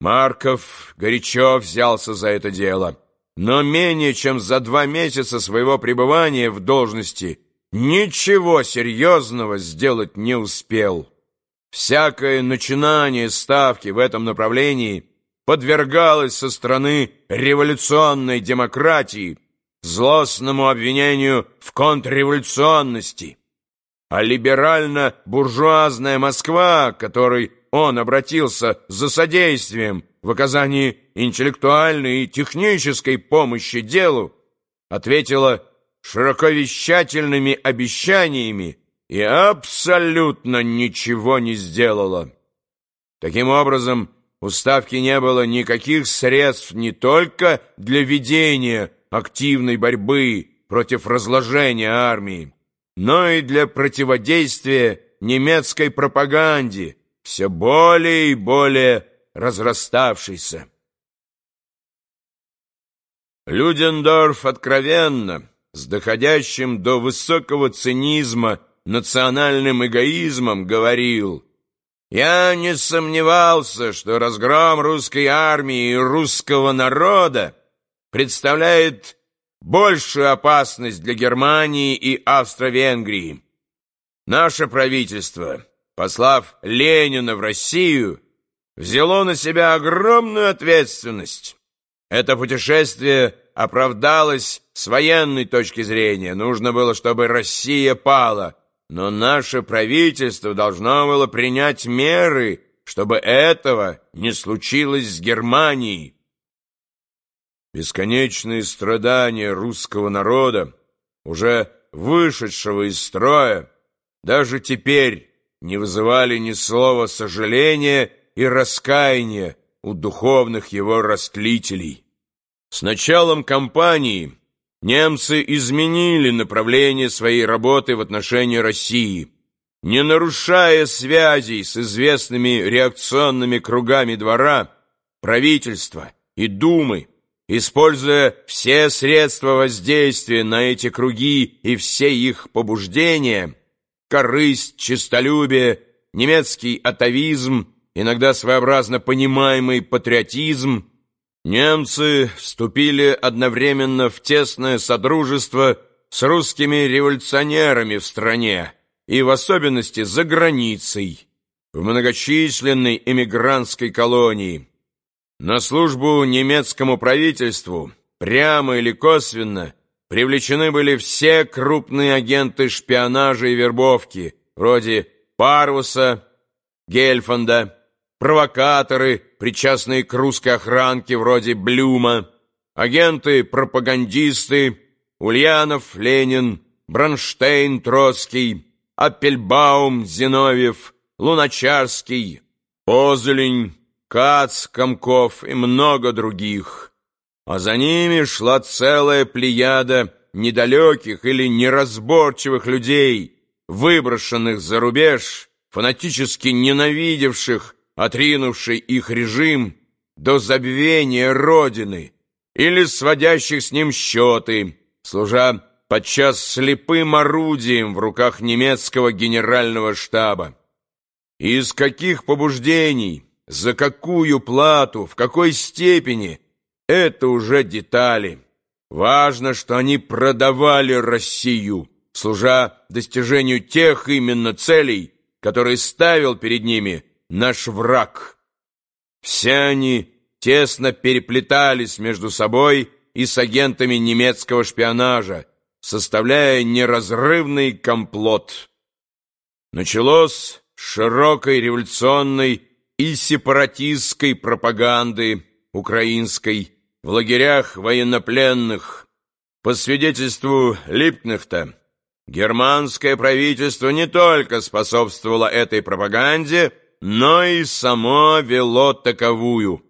Марков горячо взялся за это дело, но менее чем за два месяца своего пребывания в должности ничего серьезного сделать не успел. Всякое начинание ставки в этом направлении подвергалось со стороны революционной демократии злостному обвинению в контрреволюционности. А либерально-буржуазная Москва, которой он обратился за содействием в оказании интеллектуальной и технической помощи делу, ответила широковещательными обещаниями и абсолютно ничего не сделала. Таким образом, у Ставки не было никаких средств не только для ведения активной борьбы против разложения армии, но и для противодействия немецкой пропаганде, все более и более разраставшейся. Людендорф откровенно, с доходящим до высокого цинизма национальным эгоизмом, говорил «Я не сомневался, что разгром русской армии и русского народа представляет большую опасность для Германии и Австро-Венгрии. Наше правительство, послав Ленина в Россию, взяло на себя огромную ответственность. Это путешествие оправдалось с военной точки зрения. Нужно было, чтобы Россия пала, но наше правительство должно было принять меры, чтобы этого не случилось с Германией. Бесконечные страдания русского народа, уже вышедшего из строя, даже теперь не вызывали ни слова сожаления и раскаяния у духовных его растлителей. С началом кампании немцы изменили направление своей работы в отношении России, не нарушая связей с известными реакционными кругами двора, правительства и думы, используя все средства воздействия на эти круги и все их побуждения, корысть, честолюбие, немецкий атовизм, иногда своеобразно понимаемый патриотизм, немцы вступили одновременно в тесное содружество с русскими революционерами в стране и в особенности за границей, в многочисленной эмигрантской колонии. На службу немецкому правительству, прямо или косвенно, привлечены были все крупные агенты шпионажа и вербовки, вроде Парвуса, Гельфанда, провокаторы, причастные к русской охранке, вроде Блюма, агенты-пропагандисты, Ульянов, Ленин, Бронштейн, Троцкий, Аппельбаум, Зиновьев, Луначарский, Озелень, Кац, Комков и много других. А за ними шла целая плеяда недалеких или неразборчивых людей, выброшенных за рубеж, фанатически ненавидевших, отринувший их режим до забвения Родины или сводящих с ним счеты, служа подчас слепым орудием в руках немецкого генерального штаба. Из каких побуждений за какую плату, в какой степени – это уже детали. Важно, что они продавали Россию, служа достижению тех именно целей, которые ставил перед ними наш враг. Все они тесно переплетались между собой и с агентами немецкого шпионажа, составляя неразрывный комплот. Началось широкой революционной и сепаратистской пропаганды украинской в лагерях военнопленных. По свидетельству Липкнехта, германское правительство не только способствовало этой пропаганде, но и само вело таковую.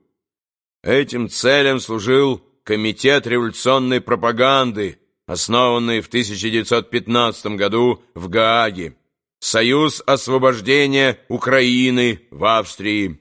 Этим целям служил Комитет революционной пропаганды, основанный в 1915 году в Гааге. Союз освобождения Украины в Австрии,